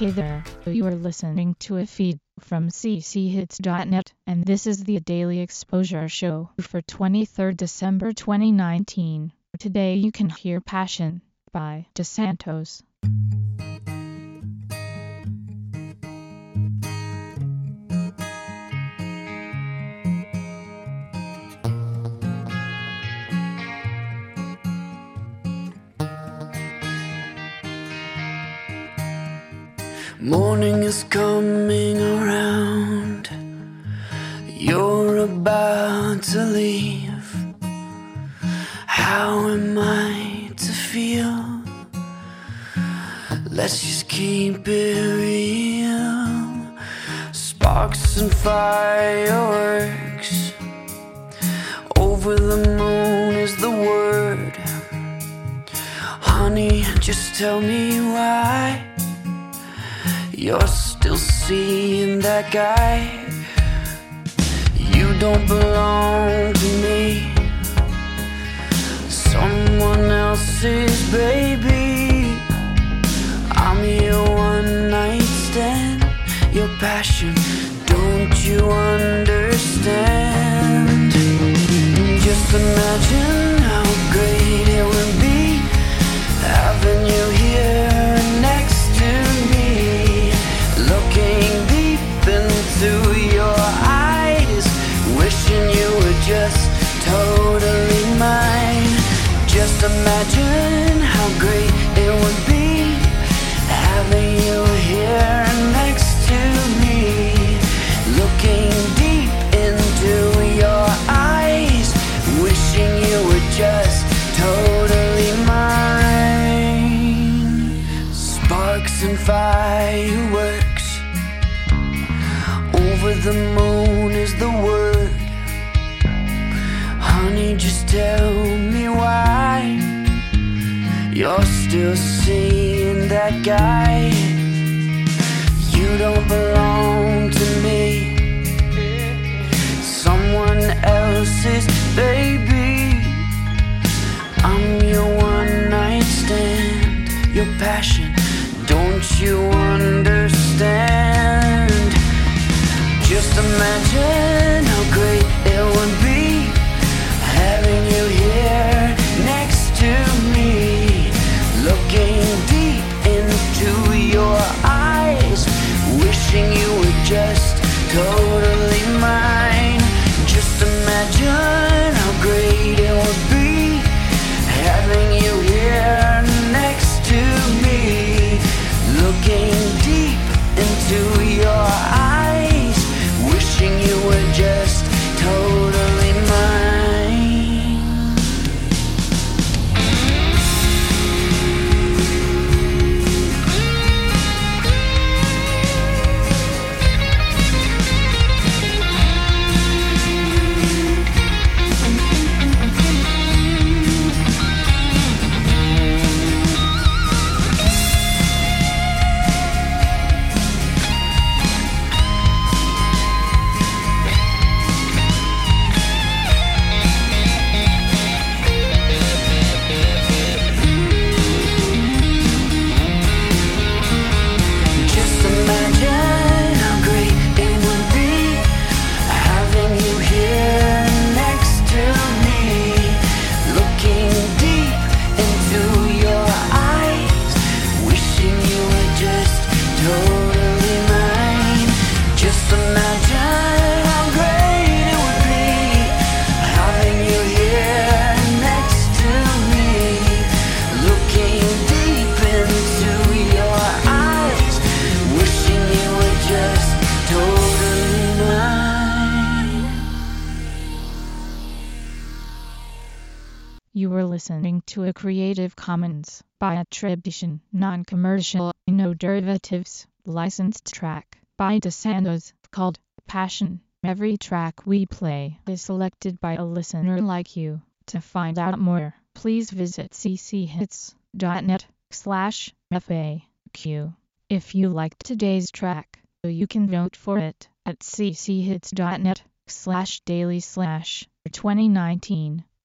Hey there, you are listening to a feed from cchits.net, and this is the Daily Exposure Show for 23rd December 2019. Today you can hear Passion by DeSantos. Morning is coming around. You're about to leave. How am I to feel? Let's just keep it real. Sparks and fireworks. Over the moon is the word. Honey, just tell me why. You're still seeing that guy. You don't belong to me. Someone else's baby. I'm your one night stand. Your passion, don't you understand? Just imagine your eyes, wishing you were just totally mine. Just imagine how great it would be having you Honey, just tell me why you're still seeing that guy. You don't belong imagine You were listening to a Creative Commons by attribution, non-commercial, no derivatives, licensed track by DeSantos called Passion. Every track we play is selected by a listener like you. To find out more, please visit cchits.net slash FAQ. If you liked today's track, you can vote for it at cchits.net slash daily slash 2019